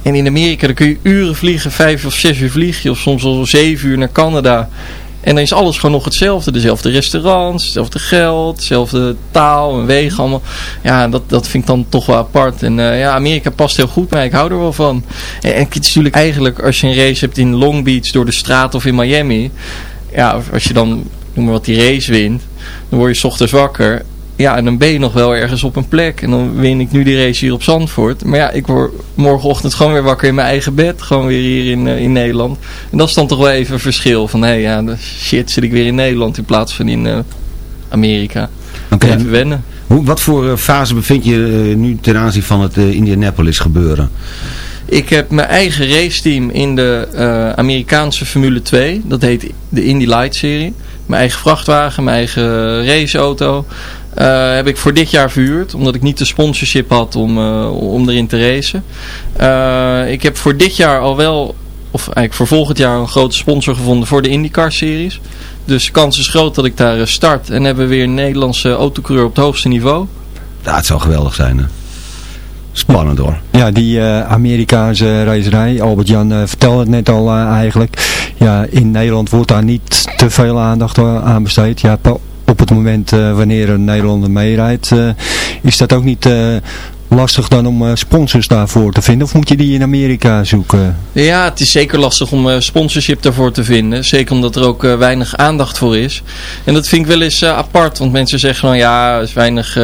En in Amerika dan kun je uren vliegen, vijf of zes uur vlieg je, of soms al zeven uur naar Canada. En dan is alles gewoon nog hetzelfde. Dezelfde restaurants, hetzelfde geld, dezelfde taal en wegen allemaal. Ja, dat, dat vind ik dan toch wel apart. En uh, ja, Amerika past heel goed bij. Ik hou er wel van. En, en het is natuurlijk eigenlijk, als je een race hebt in Long Beach door de straat of in Miami. Ja, als je dan, noem maar wat, die race wint. Dan word je s ochtends wakker. Ja, en dan ben je nog wel ergens op een plek. En dan win ik nu die race hier op Zandvoort. Maar ja, ik word morgenochtend gewoon weer wakker in mijn eigen bed. Gewoon weer hier in, uh, in Nederland. En dat is dan toch wel even een verschil. Van hé, hey, ja, shit, zit ik weer in Nederland in plaats van in uh, Amerika. Okay. Even wennen. Hoe, wat voor uh, fase bevind je nu ten aanzien van het Indianapolis gebeuren? Ik heb mijn eigen raceteam in de Amerikaanse Formule 2. Dat heet de Indy Light serie. Mijn eigen vrachtwagen, mijn eigen raceauto. Uh, heb ik voor dit jaar verhuurd. Omdat ik niet de sponsorship had om, uh, om erin te racen. Uh, ik heb voor dit jaar al wel, of eigenlijk voor volgend jaar een grote sponsor gevonden voor de IndyCar series. Dus de kans is groot dat ik daar start. En hebben we weer een Nederlandse autocoureur op het hoogste niveau. Ja, het zou geweldig zijn hè. Spannend hoor. Ja, die uh, Amerikaanse reiserij, Albert-Jan uh, vertelde het net al uh, eigenlijk. Ja, in Nederland wordt daar niet te veel aandacht aan besteed. Ja, op het moment uh, wanneer een Nederlander meerijdt, uh, is dat ook niet uh, lastig dan om eh, sponsors daarvoor te vinden? Of moet je die in Amerika zoeken? Ja, het is zeker lastig om eh, sponsorship daarvoor te vinden. Zeker omdat er ook eh, weinig aandacht voor is. En dat vind ik wel eens apart. Want mensen zeggen van ja, er is weinig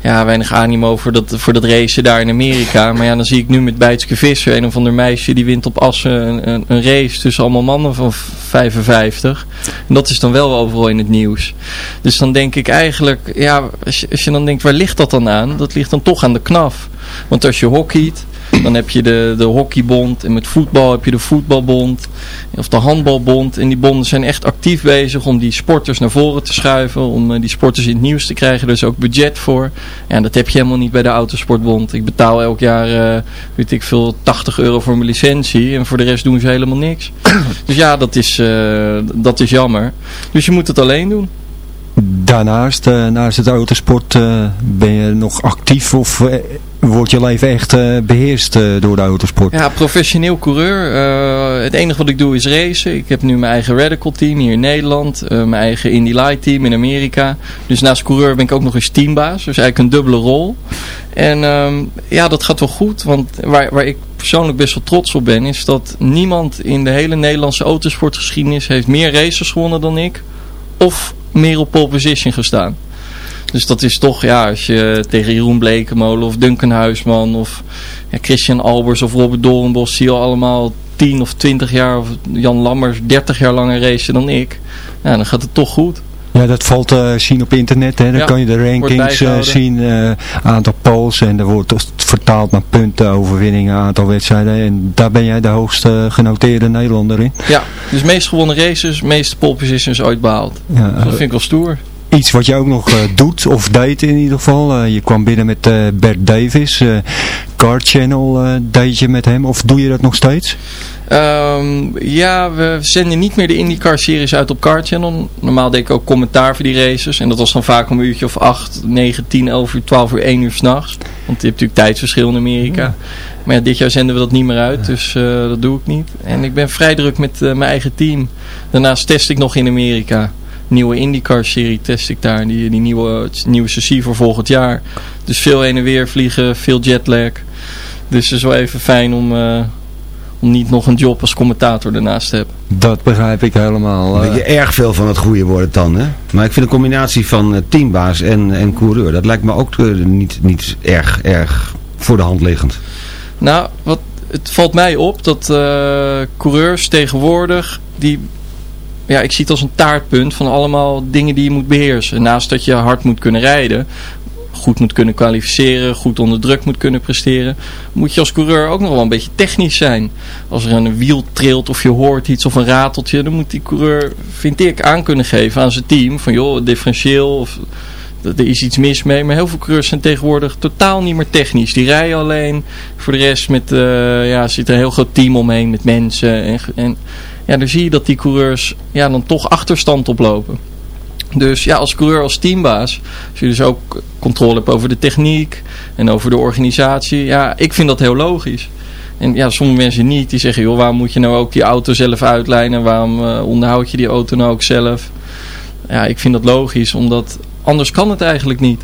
ja, weinig animo voor dat, voor dat racen daar in Amerika. Maar ja, dan zie ik nu met Bijtske Visser, een of ander meisje, die wint op Assen een, een, een, race tussen allemaal mannen van 55. En dat is dan wel overal in het nieuws. Dus dan denk ik eigenlijk, ja, als je, als je dan denkt, waar ligt dat dan aan? Dat ligt dan toch aan de knaf. Want als je hockeyt, dan heb je de, de hockeybond en met voetbal heb je de voetbalbond of de handbalbond. En die bonden zijn echt actief bezig om die sporters naar voren te schuiven. Om eh, die sporters in het nieuws te krijgen. Er is ook budget voor. En dat heb je helemaal niet bij de Autosportbond. Ik betaal elk jaar, uh, weet ik veel, 80 euro voor mijn licentie. En voor de rest doen ze helemaal niks. dus ja, dat is, uh, dat is jammer. Dus je moet het alleen doen. Daarnaast, uh, naast het autosport, uh, ben je nog actief of uh, wordt je leven echt beheerst door de autosport? Ja, professioneel coureur. het enige wat ik doe is racen. Ik heb nu mijn eigen Radical team hier in Nederland. mijn eigen Indy Light team in Amerika. Dus naast coureur ben ik ook nog eens teambaas. Dus eigenlijk een dubbele rol. En um, ja, dat gaat wel goed. Want waar, waar ik persoonlijk best wel trots op ben, is dat niemand in de hele Nederlandse autosportgeschiedenis heeft meer races gewonnen dan ik. Of meer op pole position gestaan. Dus dat is toch, ja, als je tegen Jeroen Blekemolen of Duncan Huisman of ja, Christian Albers of Robert Doornbos zie je allemaal 10 of 20 jaar of Jan Lammers 30 jaar langer racen dan ik. Ja, dan gaat het toch goed. Ja, dat valt uh, zien op internet. Hè. Dan kan je de rankings uh, zien, uh, aantal polls en er wordt vertaald naar punten, overwinningen, aantal wedstrijden. En daar ben jij de hoogste genoteerde Nederlander in. Ja, dus meest gewonnen races, meeste pole positions ooit behaald. Ja, dus dat vind ik wel stoer. Iets wat je ook nog doet, of deed in ieder geval. je kwam binnen met Bert Davis. Car Channel deed je met hem, of doe je dat nog steeds? Um, ja, we zenden niet meer de IndyCar-series uit op Car Channel. Normaal deed ik ook commentaar voor die races. En dat was dan vaak om een uurtje of 8, 9, 10, 11 uur, 12 uur, 1 uur s'nachts. Want je hebt natuurlijk tijdsverschil in Amerika. Maar ja, dit jaar zenden we dat niet meer uit, dus dat doe ik niet. En ik ben vrij druk met mijn eigen team. Daarnaast test ik nog in Amerika. Nieuwe IndyCar-serie test ik daar. Die, die nieuwe, nieuwe sessie voor volgend jaar. Dus veel heen en weer vliegen, veel jetlag. Dus het is wel even fijn om... Uh, om niet nog een job als commentator ernaast te hebben. Dat begrijp ik helemaal. Uh... je erg veel van het goede worden dan, hè? Maar ik vind een combinatie van uh, teambaas en, en coureur, dat lijkt me ook uh, niet, niet erg, erg voor de hand liggend. Nou, wat, het valt mij op dat coureurs tegenwoordig, die, ja, ik zie het als een taartpunt van allemaal dingen die je moet beheersen. Naast dat je hard moet kunnen rijden, goed moet kunnen kwalificeren, goed onder druk moet kunnen presteren, moet je als coureur ook nog wel een beetje technisch zijn. Als er een wiel trilt of je hoort iets of een rateltje, dan moet die coureur, vind ik, aan kunnen geven aan zijn team. Van joh, differentieel of er is iets mis mee. Maar heel veel coureurs zijn tegenwoordig totaal niet meer technisch. Die rijden alleen. Voor de rest met, uh, ja, zit een heel groot team omheen met mensen. En, en ja, dan zie je dat die coureurs ja, dan toch achterstand oplopen. Dus ja, als coureur, als teambaas, als je dus ook controle hebt over de techniek en over de organisatie, ja, ik vind dat heel logisch. En ja, sommige mensen niet, die zeggen, joh, waarom moet je nou ook die auto zelf uitlijnen? Waarom uh, onderhoud je die auto nou ook zelf? Ja, ik vind dat logisch, omdat anders kan het eigenlijk niet.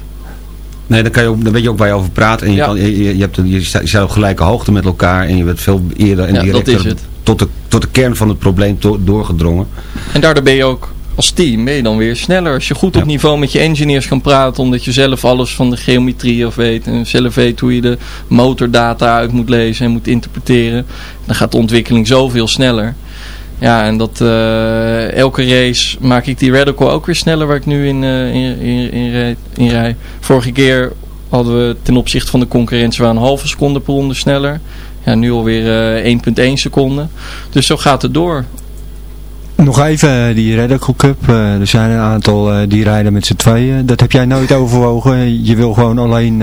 Nee, dan, kan je ook, dan weet je ook waar je over praat. En je, kan, je, je, hebt, je staat op gelijke hoogte met elkaar. En je bent veel eerder en ja, directer tot de, tot de kern van het probleem doorgedrongen. En daardoor ben je ook als team ben je dan weer sneller. Als je goed op niveau met je engineers kan praten, omdat je zelf alles van de geometrie af weet. En zelf weet hoe je de motordata uit moet lezen en moet interpreteren. Dan gaat de ontwikkeling zoveel sneller. Ja, en dat uh, elke race maak ik die radical ook weer sneller waar ik nu in, uh, in, in, in, in rij. Vorige keer hadden we ten opzichte van de concurrentie wel een halve seconde per ronde sneller. Ja, nu alweer uh, 1,1 seconden. Dus zo gaat het door. Nog even die Radical Cup. Uh, er zijn een aantal uh, die rijden met z'n tweeën. Dat heb jij nooit overwogen. Je wil gewoon alleen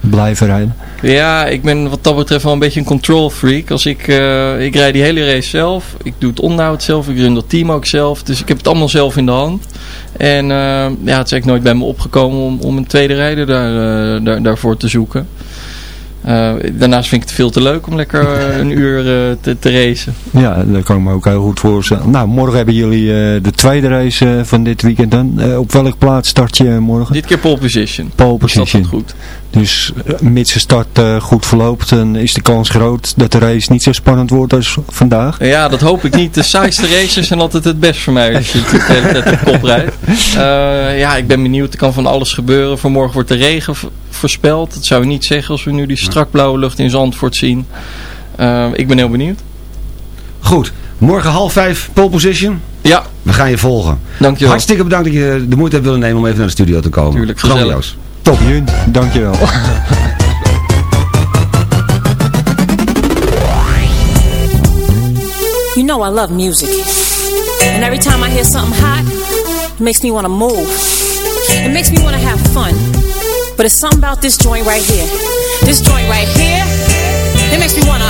blijven rijden. Ja, ik ben wat dat betreft wel een beetje een control freak. Als ik, ik rijd die hele race zelf. Ik doe het onderhoud zelf. Ik run dat team ook zelf. Dus ik heb het allemaal zelf in de hand. En ja, het is eigenlijk nooit bij me opgekomen om, om een tweede rijder daar, daar, daarvoor te zoeken. Eh, daarnaast vind ik het veel te leuk om lekker eh, een uur eh, te, te racen. Ja, dat kan ik me ook heel goed voorstellen. Nou, morgen hebben jullie de tweede race van dit weekend dan. Op welke plaats start je morgen? Dit keer pole position. Pole Dus dat position. gaat goed. Dus mits de start goed verloopt, dan is de kans groot dat de race niet zo spannend wordt als vandaag. Ja, dat hoop ik niet. De saaiste races zijn altijd het best voor mij als je de hele tijd op kop rijdt. Ja, ik ben benieuwd. Er kan van alles gebeuren. Vanmorgen wordt de regen voorspeld. Dat zou je niet zeggen als we nu die strak blauwe lucht in Zandvoort zien. Eh, ik ben heel benieuwd. Goed, morgen half vijf, pole position. Ja. We gaan je volgen. Dankjewel. Hartstikke bedankt dat je de moeite hebt willen nemen om even naar de studio te komen. Tuurlijk. Grandioos. Top. Jun, dankjewel. You know I love music. And every time I hear something hot, it makes me want to move. It makes me want to have fun. But it's something about this joint right here. This joint right here, it makes me want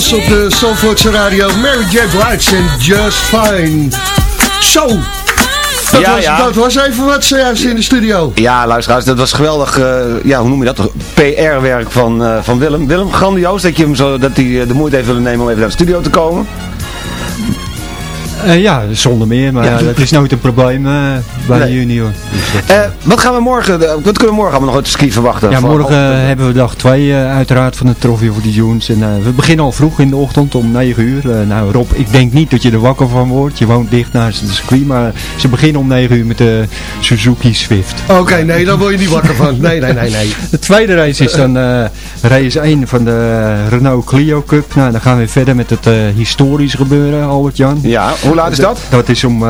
was op de Zandvoortse radio Mary J. Blige en Just Fine. Zo, dat, Ja, was, ja. dat was even wat zojuist in de studio. Ja, luisteraars, dat was geweldig, eh, ja, hoe noem je dat? PR-werk van, eh, van Willem. Willem, grandioos dat, je hem zo, dat hij eh, de moeite heeft willen nemen om even naar de studio te komen. Eh, ja, zonder meer, maar ja, dat is nooit een probleem. Bij Nee. junior. Dus Eh, wat gaan we morgen, eh, wat kunnen we morgen allemaal nog uit de ski verwachten? ja, Voor- morgen oh, eh, hebben we dag 2 uiteraard van de Trophy of the Dunes. En we beginnen al vroeg in de ochtend om 9 uur. Nou Rob, ik denk niet dat je er wakker van wordt. Je woont dicht naast de circuit. Maar ze beginnen om 9 uur met de Suzuki Swift. Oké, nee, daar word je niet wakker van. Nee, nee, nee, nee. De tweede race is dan race 1 van de Renault Clio Cup. Nou, dan gaan we verder met het historisch gebeuren, Albert-Jan. Ja, hoe laat is dat? Dat is om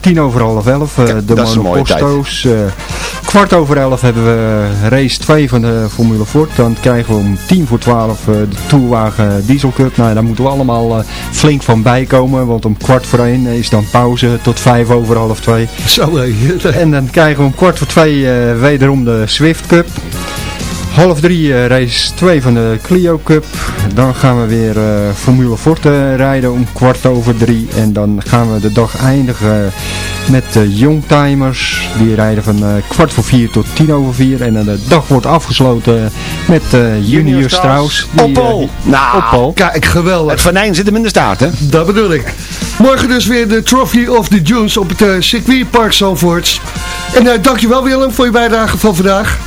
tien over half elf. de een mooie tijd. eh, kwart over elf hebben we race 2 van de Formule Ford. Dan krijgen we om tien voor twaalf eh, de Tourwagen Diesel Cup. Nou, daar moeten we allemaal eh, flink van bijkomen. Want om kwart voor één is dan pauze tot vijf over half twee. Zo, eh, En dan krijgen we om kwart voor twee eh, wederom de Swift Cup. Half drie eh, race 2 van de Clio Cup. Dan gaan we weer eh, Formule Forte rijden om kwart over drie. En dan gaan we de dag eindigen met de Youngtimers. Die rijden van eh, kwart voor vier tot tien over vier. En dan de dag wordt afgesloten met eh, Junior Strauss. die, eh, Nou. Kijk, geweldig. Het venijn zit hem in de staart, hè? Dat bedoel ik. Morgen dus weer de Trophy of the Dunes op het eh, circuitpark Zandvoort. En eh, dankjewel Willem voor je bijdrage van vandaag.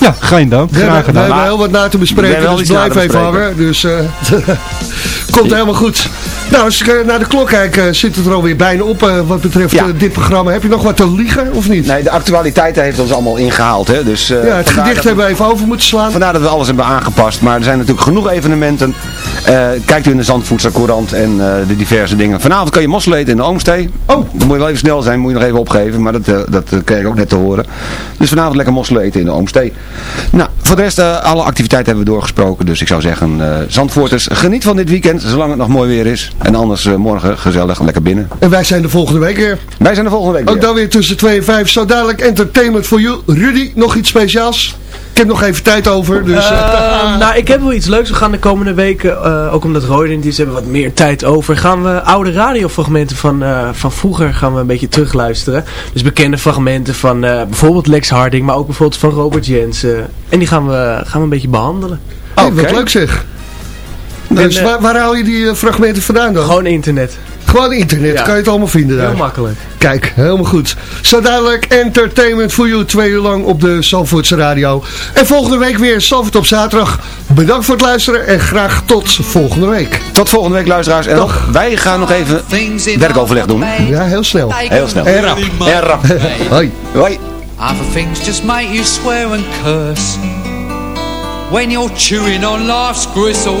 Ja, geen dank. We hebben, Graag we gedaan. hebben heel wat na te We bespreken, dus blijf even bespreken. hangen. Dus eh, komt helemaal goed. Nou, als ik naar de klok kijk, eh, zit het er alweer bijna op eh, wat betreft Ja. eh, dit programma. Heb je nog wat te liegen, of niet? Nee, de actualiteit heeft ons allemaal ingehaald, hè? Dus, eh, ja, het gedicht hebben we even over moeten slaan. Vandaar dat we alles hebben aangepast. Maar er zijn natuurlijk genoeg evenementen. Eh, kijkt u in de Zandvoortse Courant en de diverse dingen. Vanavond kan je mosselen eten in de Oomstee. Oh. Dan moet je wel even snel zijn, moet je nog even opgeven. Maar dat, dat kreeg ik ook net te horen. Dus vanavond lekker mosselen eten in de Oomstee. Nou, voor de rest, alle activiteiten hebben we doorgesproken. Dus ik zou zeggen, Zandvoorters, geniet van dit weekend. Zolang het nog mooi weer is. En anders eh, morgen gezellig lekker binnen. En wij zijn de volgende week weer. Wij zijn de volgende week Ook weer. dan weer tussen 2 en 5. Zo dadelijk entertainment voor you. Rudy, nog iets speciaals? Ik heb nog even tijd over, dus... eh, Eh, nou, ik heb wel iets leuks. We gaan de komende weken, eh, ook omdat Roy en die hebben wat meer tijd over, gaan we oude radiofragmenten van, eh, van vroeger gaan we een beetje terugluisteren. Dus bekende fragmenten van eh, bijvoorbeeld Lex Harding, maar ook bijvoorbeeld van Robert Jensen. En die gaan we, gaan we een beetje behandelen. hey, wat leuk zeg. Dus waar, waar haal je die eh, fragmenten vandaan dan? Gewoon internet. Gewoon internet, Ja. kan je het allemaal vinden daar. Heel makkelijk. Kijk, helemaal goed. Zo dadelijk entertainment voor you, twee uur lang op de Zandvoortse radio. En volgende week weer Zandvoort op zaterdag. Bedankt voor het luisteren en graag tot volgende week. Tot volgende week luisteraars. En nog, wij gaan nog even werkoverleg doen. Ja, heel snel. Heel snel. En rap. En rap. Hoi. Hoi. Other things just make you swear and curse When you're chewing on life's gristle